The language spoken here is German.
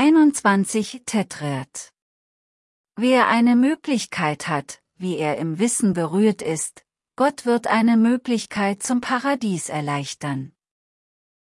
21 Tetrert. Wer eine Möglichkeit hat, wie er im Wissen berührt ist, Gott wird eine Möglichkeit zum Paradies erleichtern.